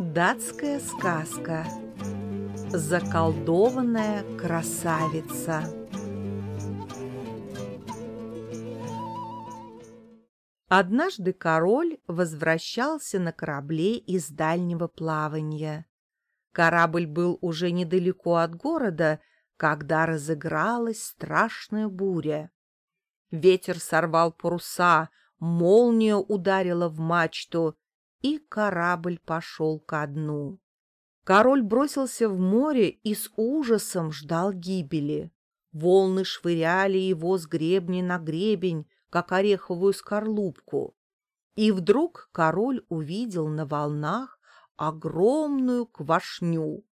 Датская сказка Заколдованная красавица Однажды король возвращался на корабле из дальнего плавания. Корабль был уже недалеко от города, когда разыгралась страшная буря. Ветер сорвал паруса, молния ударила в мачту, и корабль пошел ко дну. Король бросился в море и с ужасом ждал гибели. Волны швыряли его с гребня на гребень, как ореховую скорлупку. И вдруг король увидел на волнах огромную квашню.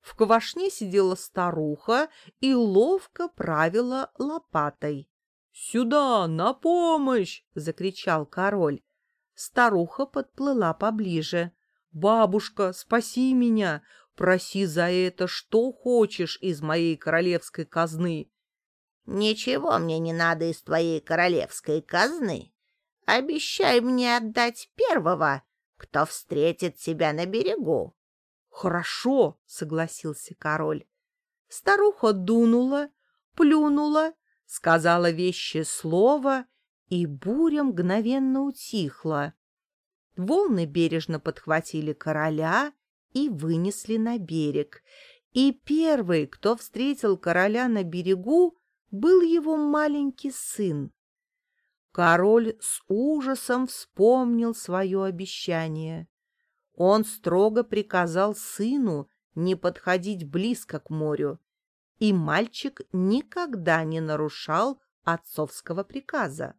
В квашне сидела старуха и ловко правила лопатой. «Сюда, на помощь!» — закричал король. Старуха подплыла поближе. «Бабушка, спаси меня! Проси за это, что хочешь из моей королевской казны!» «Ничего мне не надо из твоей королевской казны. Обещай мне отдать первого, кто встретит тебя на берегу». «Хорошо», — согласился король. Старуха дунула, плюнула, сказала вещи слово и буря мгновенно утихла. Волны бережно подхватили короля и вынесли на берег. И первый, кто встретил короля на берегу, был его маленький сын. Король с ужасом вспомнил свое обещание. Он строго приказал сыну не подходить близко к морю, и мальчик никогда не нарушал отцовского приказа.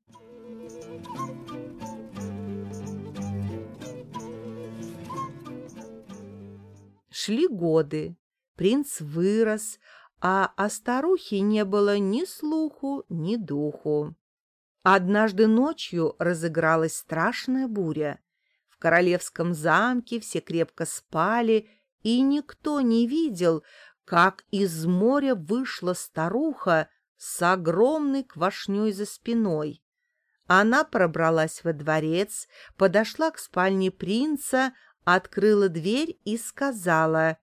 Шли годы, принц вырос, а о старухе не было ни слуху, ни духу. Однажды ночью разыгралась страшная буря. В королевском замке все крепко спали, и никто не видел, как из моря вышла старуха с огромной квашней за спиной. Она пробралась во дворец, подошла к спальне принца, открыла дверь и сказала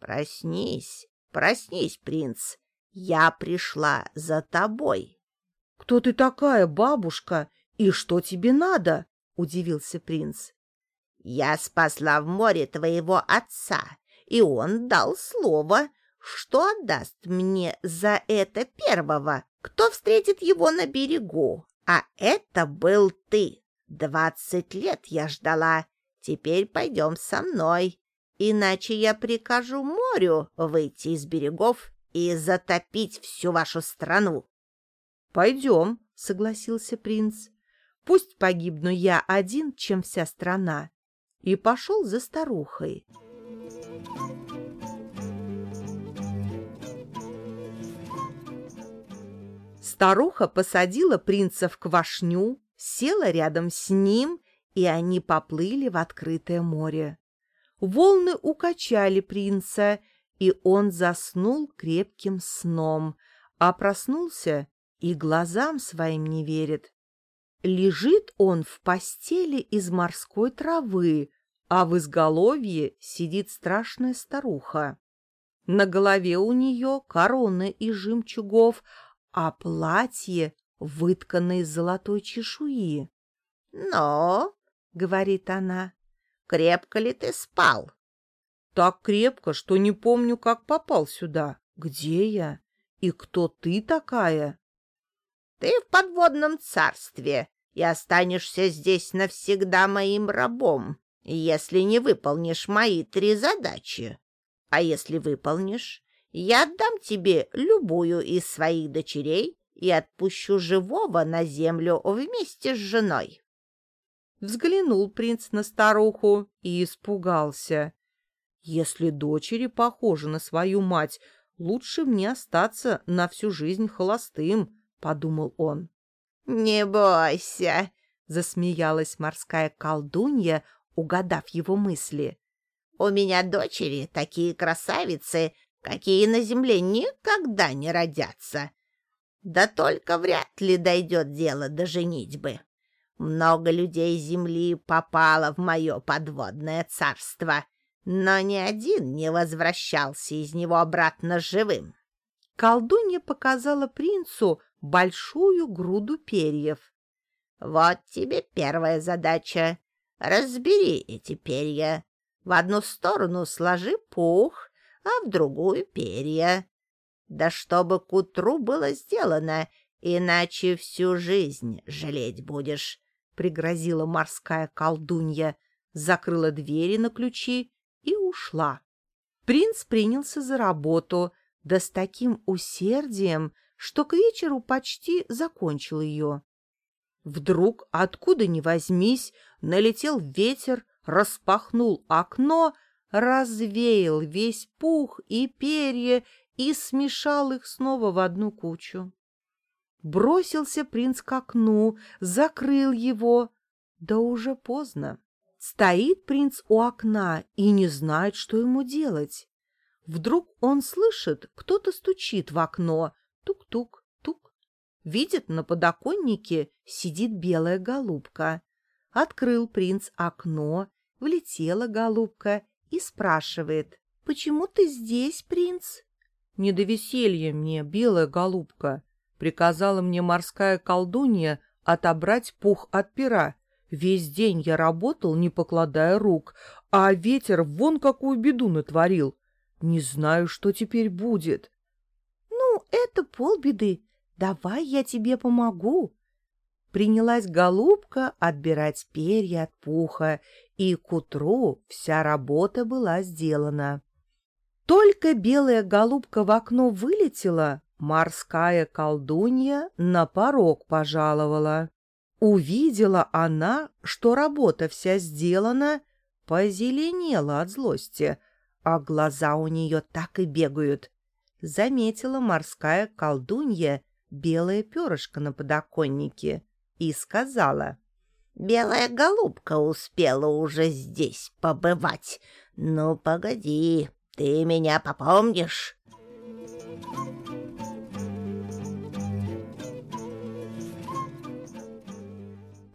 «Проснись, проснись, принц, я пришла за тобой». «Кто ты такая, бабушка, и что тебе надо?» — удивился принц. «Я спасла в море твоего отца, и он дал слово, что отдаст мне за это первого, кто встретит его на берегу. А это был ты. Двадцать лет я ждала. Теперь пойдем со мной, иначе я прикажу морю выйти из берегов и затопить всю вашу страну. — Пойдем, — согласился принц. — Пусть погибну я один, чем вся страна. И пошел за старухой. Старуха посадила принца в квашню, села рядом с ним, и они поплыли в открытое море. Волны укачали принца, и он заснул крепким сном, а проснулся и глазам своим не верит. Лежит он в постели из морской травы, а в изголовье сидит страшная старуха. На голове у нее корона из жемчугов, а платье выткано из золотой чешуи. — Но, — говорит она, — крепко ли ты спал? — Так крепко, что не помню, как попал сюда. Где я? И кто ты такая? — Ты в подводном царстве и останешься здесь навсегда моим рабом, если не выполнишь мои три задачи. А если выполнишь, я отдам тебе любую из своих дочерей и отпущу живого на землю вместе с женой. Взглянул принц на старуху и испугался. Если дочери похожи на свою мать, лучше мне остаться на всю жизнь холостым, — подумал он. — Не бойся, — засмеялась морская колдунья, угадав его мысли. — У меня дочери такие красавицы, какие на земле никогда не родятся. Да только вряд ли дойдет дело до женитьбы. Много людей земли попало в мое подводное царство, но ни один не возвращался из него обратно живым. Колдунья показала принцу большую груду перьев. «Вот тебе первая задача. Разбери эти перья. В одну сторону сложи пух, а в другую — перья. Да чтобы к утру было сделано, иначе всю жизнь жалеть будешь», — пригрозила морская колдунья, закрыла двери на ключи и ушла. Принц принялся за работу, да с таким усердием, что к вечеру почти закончил ее. Вдруг, откуда ни возьмись, налетел ветер, распахнул окно, развеял весь пух и перья и смешал их снова в одну кучу. Бросился принц к окну, закрыл его, да уже поздно. Стоит принц у окна и не знает, что ему делать. Вдруг он слышит, кто-то стучит в окно. Тук-тук, тук. Видит, на подоконнике сидит белая голубка. Открыл принц окно, влетела голубка и спрашивает. «Почему ты здесь, принц?» «Не до веселья мне, белая голубка», — приказала мне морская колдунья отобрать пух от пера. Весь день я работал, не покладая рук, а ветер вон какую беду натворил. Не знаю, что теперь будет. — Ну, это полбеды. Давай я тебе помогу. Принялась голубка отбирать перья от пуха, и к утру вся работа была сделана. Только белая голубка в окно вылетела, морская колдунья на порог пожаловала. Увидела она, что работа вся сделана, позеленела от злости, а глаза у нее так и бегают. Заметила морская колдунья белое перышко на подоконнике и сказала. «Белая голубка успела уже здесь побывать. Ну, погоди, ты меня попомнишь?»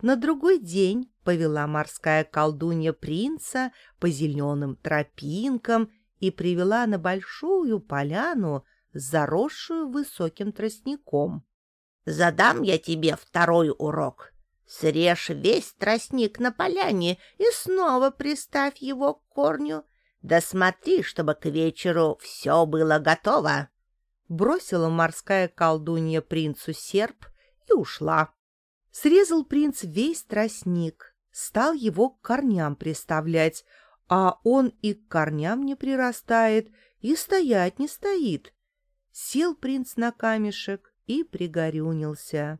На другой день повела морская колдунья принца по зеленым тропинкам и привела на большую поляну, заросшую высоким тростником. «Задам я тебе второй урок. Срежь весь тростник на поляне и снова приставь его к корню. Да смотри, чтобы к вечеру все было готово». Бросила морская колдунья принцу серп и ушла. Срезал принц весь тростник, стал его к корням приставлять, а он и к корням не прирастает, и стоять не стоит. Сел принц на камешек и пригорюнился.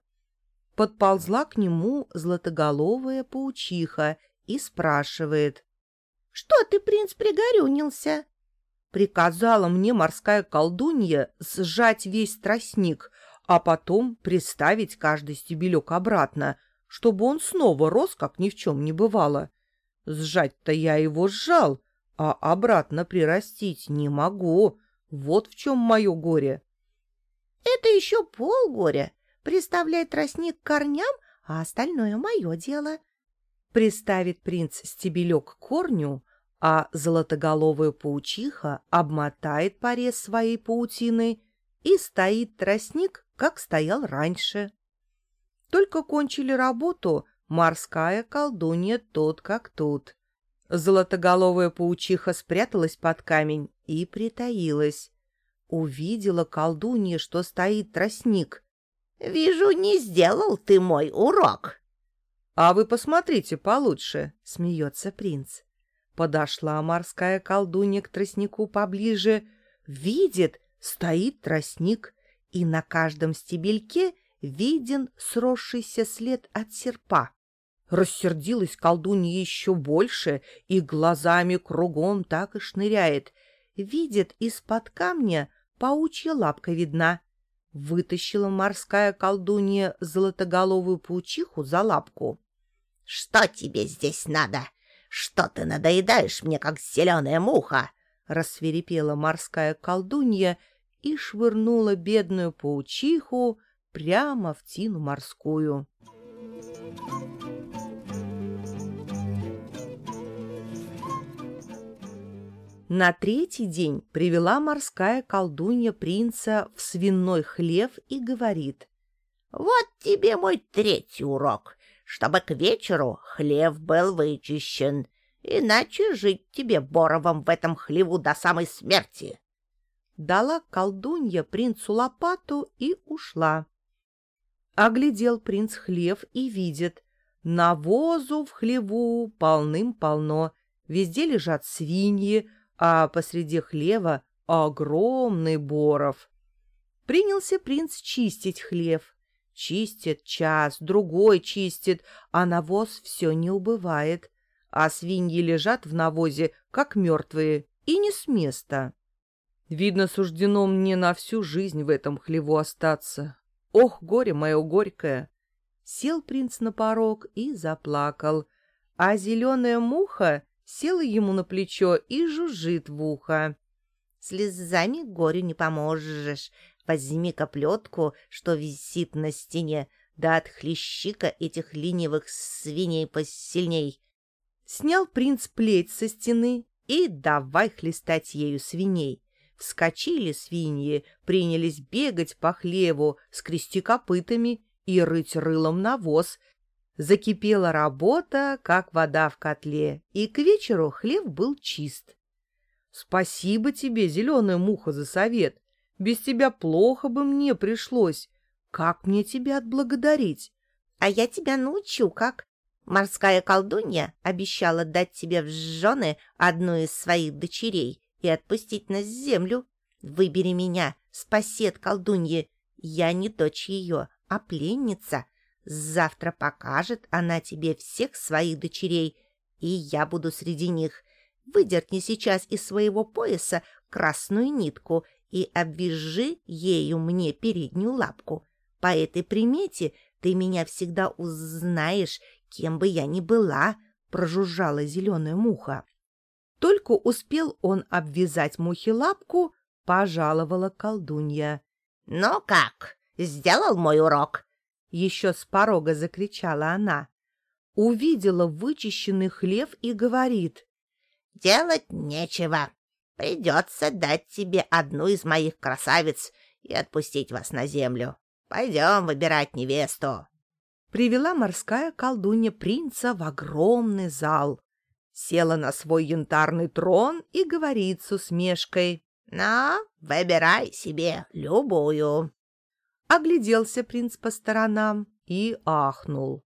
Подползла к нему златоголовая паучиха и спрашивает. — Что ты, принц, пригорюнился? Приказала мне морская колдунья сжать весь тростник, а потом приставить каждый стебелек обратно, чтобы он снова рос, как ни в чем не бывало. Сжать-то я его сжал, а обратно прирастить не могу. Вот в чем мое горе. — Это еще полгоря. Приставляй тростник к корням, а остальное мое дело. Приставит принц стебелек к корню, а золотоголовая паучиха обмотает порез своей паутиной, и стоит тростник как стоял раньше. Только кончили работу, морская колдунья тот как тут. Золотоголовая паучиха спряталась под камень и притаилась. Увидела колдунья, что стоит тростник. — Вижу, не сделал ты мой урок. — А вы посмотрите получше, — смеется принц. Подошла морская колдунья к тростнику поближе. Видит, стоит тростник, и на каждом стебельке виден сросшийся след от серпа. Рассердилась колдунья еще больше и глазами кругом так и шныряет. Видит, из-под камня паучья лапка видна. Вытащила морская колдунья золотоголовую паучиху за лапку. — Что тебе здесь надо? Что ты надоедаешь мне, как зеленая муха? — рассверепела морская колдунья и швырнула бедную паучиху прямо в тину морскую. На третий день привела морская колдунья принца в свиной хлев и говорит. «Вот тебе мой третий урок, чтобы к вечеру хлев был вычищен, иначе жить тебе боровом в этом хлеву до самой смерти». Дала колдунья принцу лопату и ушла. Оглядел принц хлев и видит, навозу в хлеву полным-полно, везде лежат свиньи, а посреди хлева огромный боров. Принялся принц чистить хлев. Чистит час, другой чистит, а навоз все не убывает, а свиньи лежат в навозе, как мертвые, и не с места. Видно, суждено мне на всю жизнь в этом хлеву остаться. Ох, горе мое горькое! Сел принц на порог и заплакал, а зеленая муха села ему на плечо и жужжит в ухо. «Слезами горю не поможешь. Возьми-ка плетку, что висит на стене, да отхлещи-ка этих ленивых свиней посильней». Снял принц плеть со стены и давай хлестать ею свиней. Вскочили свиньи, принялись бегать по хлеву, скрести копытами и рыть рылом навоз, Закипела работа, как вода в котле, и к вечеру хлеб был чист. Спасибо тебе, зеленая муха, за совет. Без тебя плохо бы мне пришлось. Как мне тебя отблагодарить? А я тебя научу, как. Морская колдунья обещала дать тебе в жены одну из своих дочерей и отпустить на землю. Выбери меня, спаси от колдуньи. Я не дочь ее, а пленница. Завтра покажет она тебе всех своих дочерей, и я буду среди них. Выдерни сейчас из своего пояса красную нитку и обвяжи ею мне переднюю лапку. По этой примете ты меня всегда узнаешь, кем бы я ни была, — прожужжала зеленая муха. Только успел он обвязать мухе лапку, пожаловала колдунья. — Ну как, сделал мой урок? Еще с порога закричала она. Увидела вычищенный хлев и говорит. «Делать нечего. Придется дать тебе одну из моих красавиц и отпустить вас на землю. Пойдем выбирать невесту». Привела морская колдунья принца в огромный зал. Села на свой янтарный трон и говорит с усмешкой. «Ну, выбирай себе любую». Огляделся принц по сторонам и ахнул.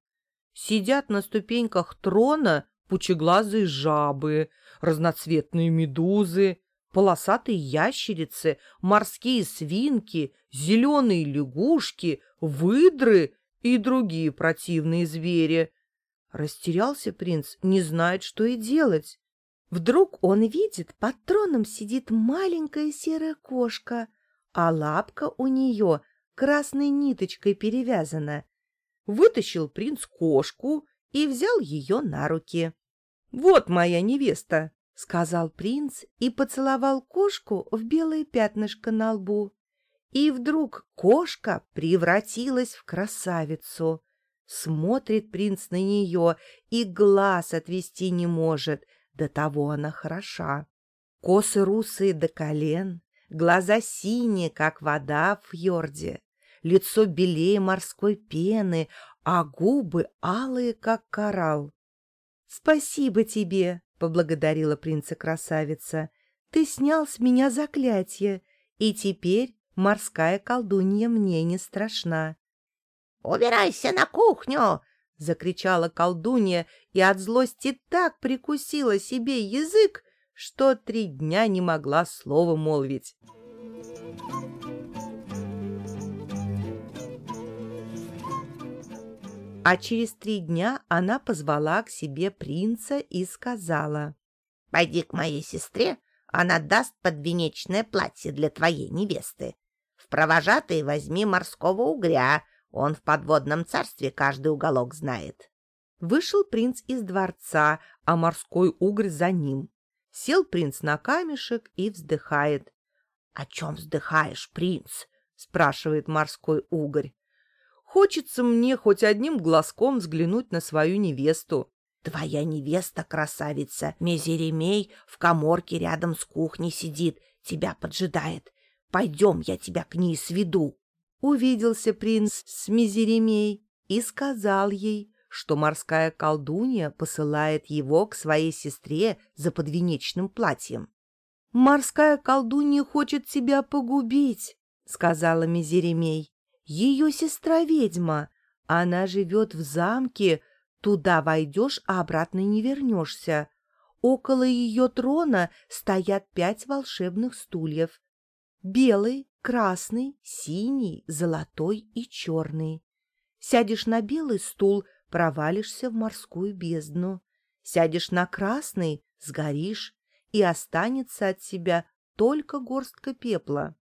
Сидят на ступеньках трона пучеглазые жабы, разноцветные медузы, полосатые ящерицы, морские свинки, зеленые лягушки, выдры и другие противные звери. Растерялся принц, не знает, что и делать. Вдруг он видит, под троном сидит маленькая серая кошка, а лапка у нее красной ниточкой перевязана. Вытащил принц кошку и взял ее на руки. — Вот моя невеста, — сказал принц и поцеловал кошку в белое пятнышко на лбу. И вдруг кошка превратилась в красавицу. Смотрит принц на нее и глаз отвести не может, до того она хороша. Косы русые до колен, глаза синие, как вода в фьорде, лицо белее морской пены, а губы алые, как коралл. — Спасибо тебе, — поблагодарила принца-красавица. — Ты снял с меня заклятие, и теперь морская колдунья мне не страшна. — Убирайся на кухню! — закричала колдунья и от злости так прикусила себе язык, что три дня не могла слова молвить. А через три дня она позвала к себе принца и сказала. — Пойди к моей сестре, она даст подвенечное платье для твоей невесты. В провожатые возьми морского угря, он в подводном царстве каждый уголок знает. Вышел принц из дворца, а морской угрь за ним. Сел принц на камешек и вздыхает. — О чем вздыхаешь, принц? — спрашивает морской угорь. Хочется мне хоть одним глазком взглянуть на свою невесту. Твоя невеста, красавица, Мезеремей, в коморке рядом с кухней сидит, тебя поджидает. Пойдем, я тебя к ней сведу. Увиделся принц с Мезеремей и сказал ей, что морская колдунья посылает его к своей сестре за подвенечным платьем. «Морская колдунья хочет тебя погубить», — сказала Мизеремей. «Ее сестра ведьма. Она живет в замке. Туда войдешь, а обратно не вернешься. Около ее трона стоят пять волшебных стульев. Белый, красный, синий, золотой и черный. Сядешь на белый стул, провалишься в морскую бездну. Сядешь на красный — сгоришь, и останется от себя только горстка пепла.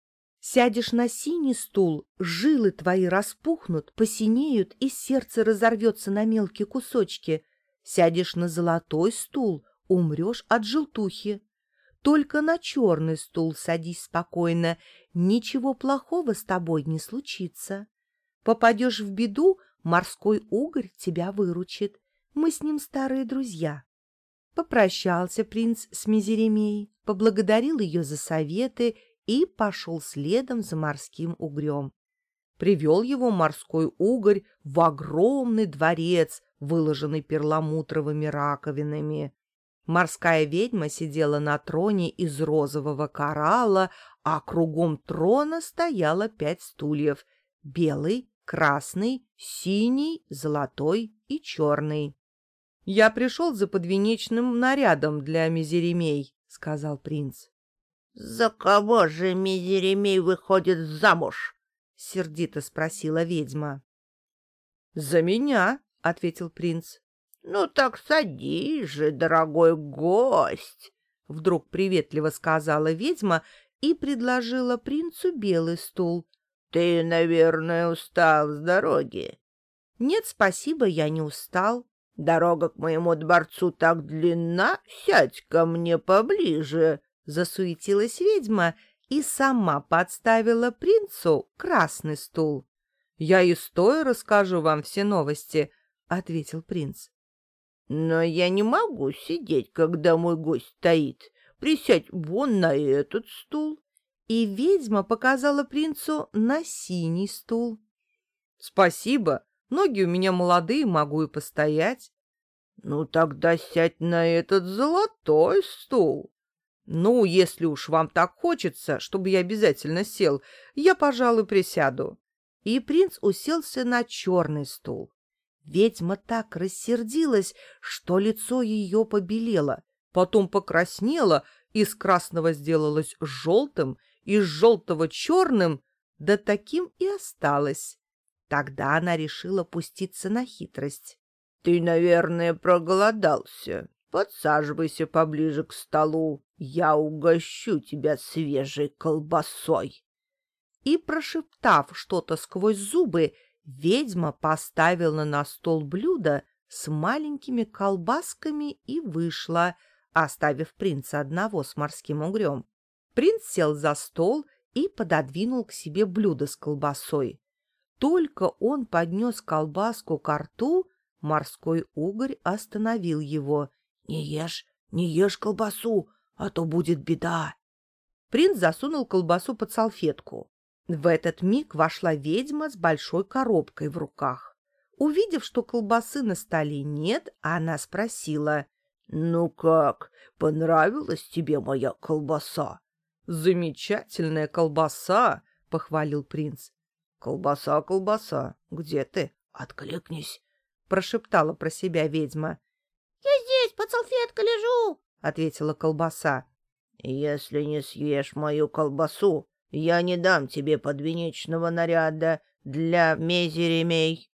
Сядешь на синий стул, жилы твои распухнут, посинеют, и сердце разорвется на мелкие кусочки. Сядешь на золотой стул, умрешь от желтухи. Только на черный стул садись спокойно, ничего плохого с тобой не случится. Попадешь в беду, морской угорь тебя выручит. Мы с ним старые друзья. Попрощался принц с Мизеремей, поблагодарил ее за советы и пошел следом за морским угрем. Привел его морской угорь в огромный дворец, выложенный перламутровыми раковинами. Морская ведьма сидела на троне из розового коралла, а кругом трона стояло пять стульев — белый, красный, синий, золотой и черный. — Я пришел за подвенечным нарядом для Мизеремей, — сказал принц. — За кого же Мизеремей выходит замуж? — сердито спросила ведьма. — За меня, — ответил принц. — Ну так садись же, дорогой гость, — вдруг приветливо сказала ведьма и предложила принцу белый стул. — Ты, наверное, устал с дороги. — Нет, спасибо, я не устал. Дорога к моему дворцу так длинна, сядь ко мне поближе, — засуетилась ведьма и сама подставила принцу красный стул. — Я и стоя расскажу вам все новости, — ответил принц. — Но я не могу сидеть, когда мой гость стоит. Присядь вон на этот стул. И ведьма показала принцу на синий стул. — Спасибо, Ноги у меня молодые, могу и постоять. Ну, тогда сядь на этот золотой стул. Ну, если уж вам так хочется, чтобы я обязательно сел, я, пожалуй, присяду. И принц уселся на черный стул. Ведьма так рассердилась, что лицо ее побелело, потом покраснело, из красного сделалось желтым, из желтого черным, да таким и осталось. Тогда она решила пуститься на хитрость. — Ты, наверное, проголодался. Подсаживайся поближе к столу. Я угощу тебя свежей колбасой. И, прошептав что-то сквозь зубы, ведьма поставила на стол блюдо с маленькими колбасками и вышла, оставив принца одного с морским угрем. Принц сел за стол и пододвинул к себе блюдо с колбасой. Только он поднес колбаску к рту, морской угорь остановил его. — Не ешь, не ешь колбасу, а то будет беда. Принц засунул колбасу под салфетку. В этот миг вошла ведьма с большой коробкой в руках. Увидев, что колбасы на столе нет, она спросила. — Ну как, понравилась тебе моя колбаса? — Замечательная колбаса, — похвалил принц. «Колбаса, колбаса, где ты? Откликнись!» — прошептала про себя ведьма. «Я здесь, под салфеткой лежу!» — ответила колбаса. «Если не съешь мою колбасу, я не дам тебе подвенечного наряда для мезеремей».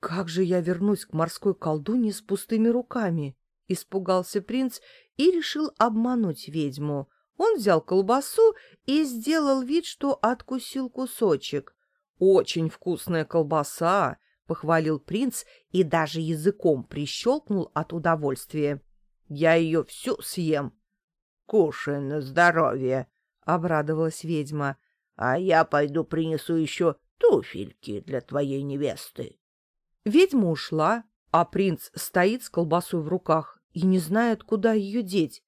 «Как же я вернусь к морской колдуне с пустыми руками?» — испугался принц и решил обмануть ведьму. Он взял колбасу и сделал вид, что откусил кусочек. «Очень вкусная колбаса!» — похвалил принц и даже языком прищелкнул от удовольствия. «Я ее всю съем!» «Кушай на здоровье!» — обрадовалась ведьма. «А я пойду принесу еще туфельки для твоей невесты». Ведьма ушла, а принц стоит с колбасой в руках и не знает, куда ее деть.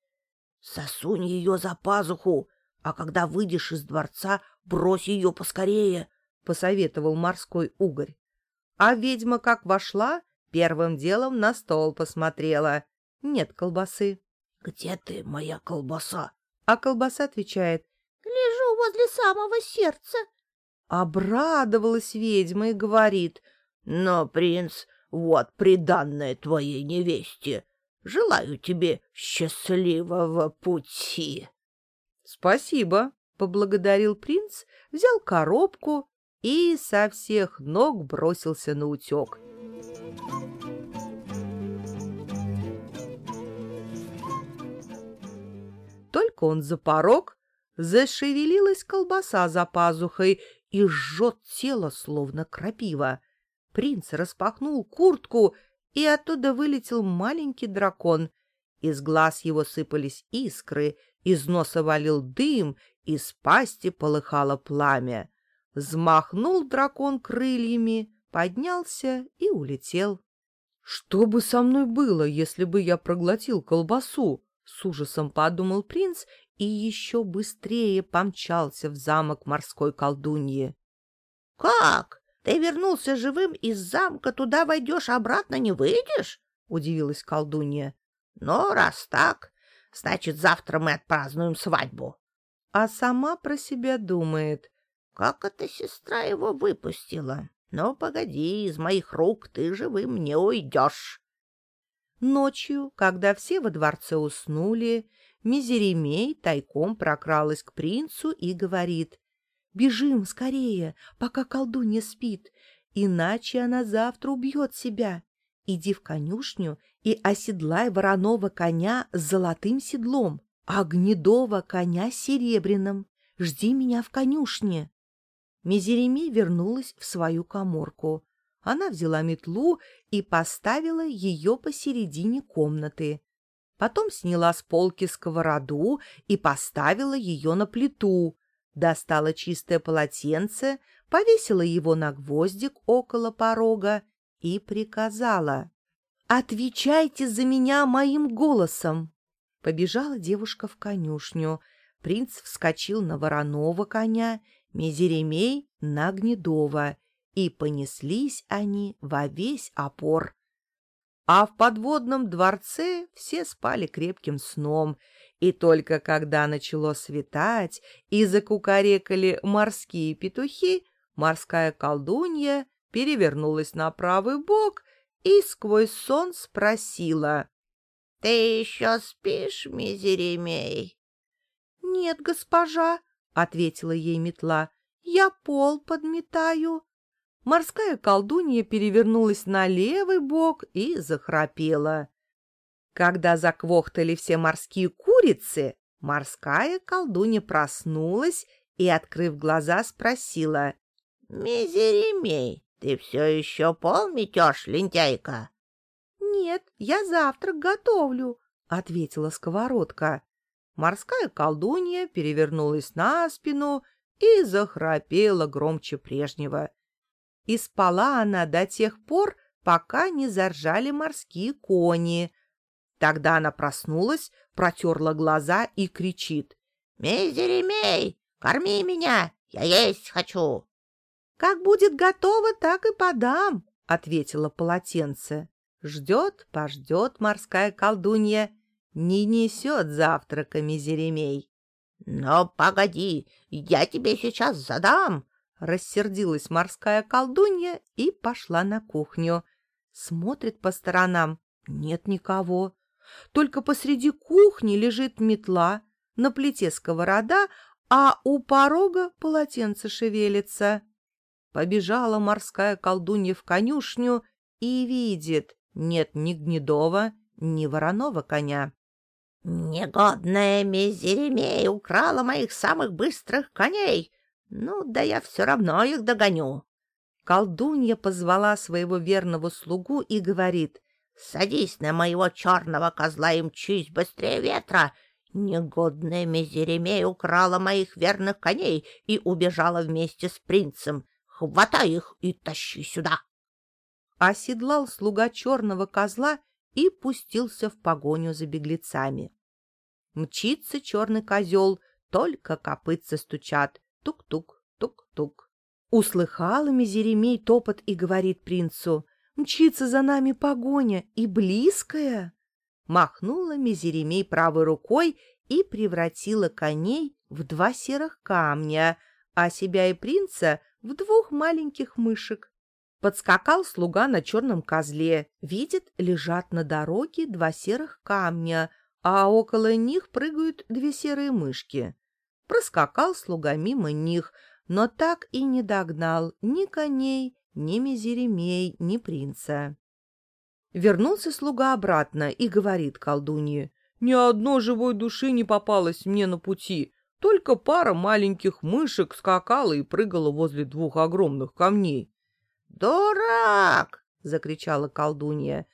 «Сосунь ее за пазуху, а когда выйдешь из дворца, брось ее поскорее», — посоветовал морской угорь. А ведьма как вошла, первым делом на стол посмотрела. Нет колбасы. «Где ты, моя колбаса?» А колбаса отвечает. «Лежу возле самого сердца». Обрадовалась ведьма и говорит. «Но, принц, вот приданное твоей невесте. Желаю тебе счастливого пути». «Спасибо», — поблагодарил принц, взял коробку и со всех ног бросился на утек. Только он за порог, зашевелилась колбаса за пазухой и жжет тело, словно крапива. Принц распахнул куртку, и оттуда вылетел маленький дракон. Из глаз его сыпались искры, из носа валил дым, из пасти полыхало пламя. Взмахнул дракон крыльями, поднялся и улетел. «Что бы со мной было, если бы я проглотил колбасу?» — с ужасом подумал принц и еще быстрее помчался в замок морской колдуньи. «Как? Ты вернулся живым из замка, туда войдешь, обратно не выйдешь?» — удивилась колдунья. «Ну, раз так, значит, завтра мы отпразднуем свадьбу». А сама про себя думает. Как эта сестра его выпустила? Ну, погоди, из моих рук ты живым не уйдешь. Ночью, когда все во дворце уснули, Мизеремей тайком прокралась к принцу и говорит, «Бежим скорее, пока колдунья спит, иначе она завтра убьет себя. Иди в конюшню и оседлай вороного коня с золотым седлом, а гнедого коня серебряным. Жди меня в конюшне». Мизеремей вернулась в свою коморку. Она взяла метлу и поставила ее посередине комнаты. Потом сняла с полки сковороду и поставила ее на плиту, достала чистое полотенце, повесила его на гвоздик около порога и приказала «Отвечайте за меня моим голосом!» Побежала девушка в конюшню. Принц вскочил на вороного коня Мизеремей на Гнедова, и понеслись они во весь опор. А в подводном дворце все спали крепким сном, и только когда начало светать и закукарекали морские петухи, морская колдунья перевернулась на правый бок и сквозь сон спросила. — Ты еще спишь, Мизеремей? — Нет, госпожа, ответила ей метла. Я пол подметаю. Морская колдунья перевернулась на левый бок и захрапела. Когда заквохтали все морские курицы, морская колдунья проснулась и, открыв глаза, спросила. — Мизеремей, ты все еще пол метешь, лентяйка? — Нет, я завтрак готовлю, — ответила сковородка. Морская колдунья перевернулась на спину и захрапела громче прежнего. И спала она до тех пор, пока не заржали морские кони. Тогда она проснулась, протерла глаза и кричит. «Мизеремей, корми меня, я есть хочу!» «Как будет готово, так и подам», — ответила полотенце. Ждет, пождет морская колдунья не несет завтрака Мизеремей. — Но погоди, я тебе сейчас задам! — рассердилась морская колдунья и пошла на кухню. Смотрит по сторонам — нет никого. Только посреди кухни лежит метла, на плите сковорода, а у порога полотенце шевелится. Побежала морская колдунья в конюшню и видит, нет ни гнедого, ни вороного коня. Негодная Мизеремей украла моих самых быстрых коней. Ну, да я все равно их догоню. Колдунья позвала своего верного слугу и говорит, «Садись на моего черного козла и мчись быстрее ветра. Негодная Мизеремей украла моих верных коней и убежала вместе с принцем. Хватай их и тащи сюда». оседлал слуга черного козла и пустился в погоню за беглецами. Мчится черный козел, только копытца стучат. Тук-тук, тук-тук. Услыхала Мизеремей топот и говорит принцу, «Мчится за нами погоня, и близкая!» Махнула Мизеремей правой рукой и превратила коней в два серых камня, а себя и принца в двух маленьких мышек. Подскакал слуга на черном козле, видит, лежат на дороге два серых камня, а около них прыгают две серые мышки. Проскакал слуга мимо них, но так и не догнал ни коней, ни Мизеремей, ни принца. Вернулся слуга обратно и говорит колдунье, «Ни одной живой души не попалось мне на пути, только пара маленьких мышек скакала и прыгала возле двух огромных камней. «Дурак!» — закричала колдунья.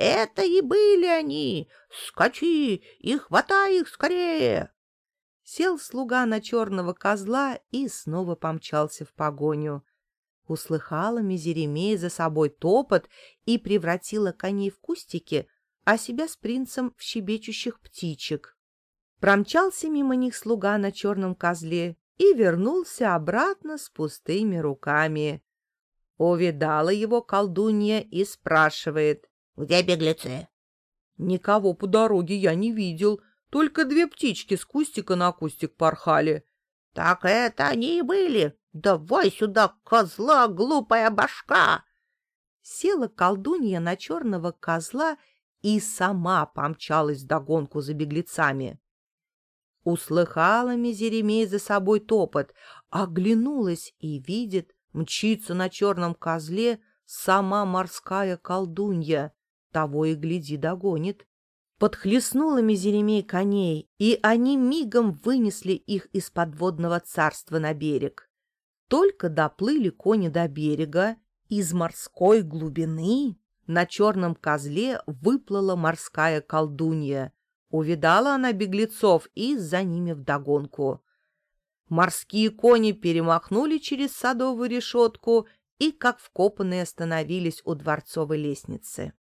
«Это и были они! Скачи и хватай их скорее!» Сел слуга на черного козла и снова помчался в погоню. Услыхала Мизеремея за собой топот и превратила коней в кустики, а себя с принцем в щебечущих птичек. Промчался мимо них слуга на черном козле и вернулся обратно с пустыми руками. Увидала его колдунья и спрашивает. «Где беглецы?» «Никого по дороге я не видел, только две птички с кустика на кустик порхали». «Так это они и были! Давай сюда козла, глупая башка!» Села колдунья на черного козла и сама помчалась догонку за беглецами. Услыхала Мизеремей за собой топот, оглянулась и видит, мчится на черном козле сама морская колдунья, того и гляди догонит. Подхлестнула Мизеремей коней, и они мигом вынесли их из подводного царства на берег. Только доплыли кони до берега, из морской глубины на черном козле выплыла морская колдунья, Увидала она беглецов и за ними вдогонку. Морские кони перемахнули через садовую решетку и, как вкопанные, остановились у дворцовой лестницы.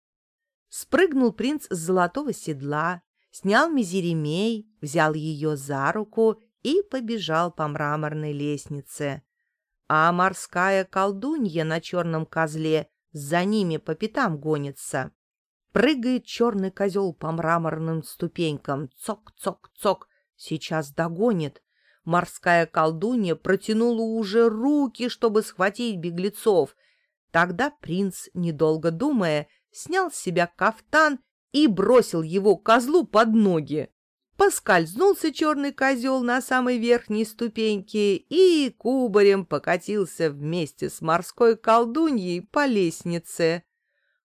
Спрыгнул принц с золотого седла, снял мизеремей, взял ее за руку и побежал по мраморной лестнице. А морская колдунья на черном козле за ними по пятам гонится. Прыгает черный козел по мраморным ступенькам. Цок-цок-цок. Сейчас догонит. Морская колдунья протянула уже руки, чтобы схватить беглецов. Тогда принц, недолго думая, снял с себя кафтан и бросил его козлу под ноги. Поскользнулся черный козел на самой верхней ступеньке и кубарем покатился вместе с морской колдуньей по лестнице.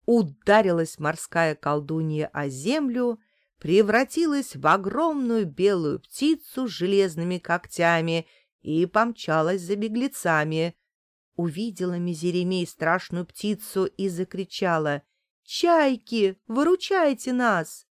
Ударилась морская колдунья о землю, превратилась в огромную белую птицу с железными когтями и помчалась за беглецами. Увидела Мизеремей страшную птицу и закричала «Чайки, выручайте нас!»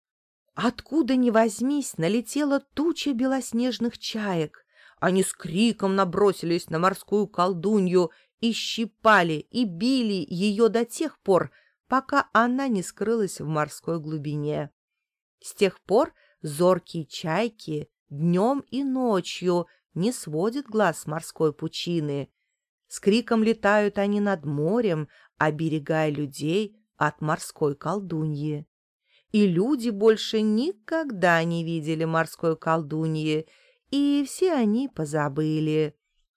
Откуда ни возьмись, налетела туча белоснежных чаек. Они с криком набросились на морскую колдунью и щипали, и били ее до тех пор, пока она не скрылась в морской глубине. С тех пор зоркие чайки днем и ночью не сводят глаз с морской пучины. С криком летают они над морем, оберегая людей от морской колдуньи. И люди больше никогда не видели морской колдуньи, и все они позабыли.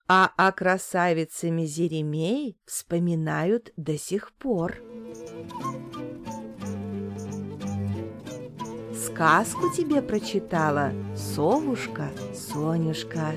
А о красавице Мизеремей вспоминают до сих пор. Сказку тебе прочитала совушка Сонюшка.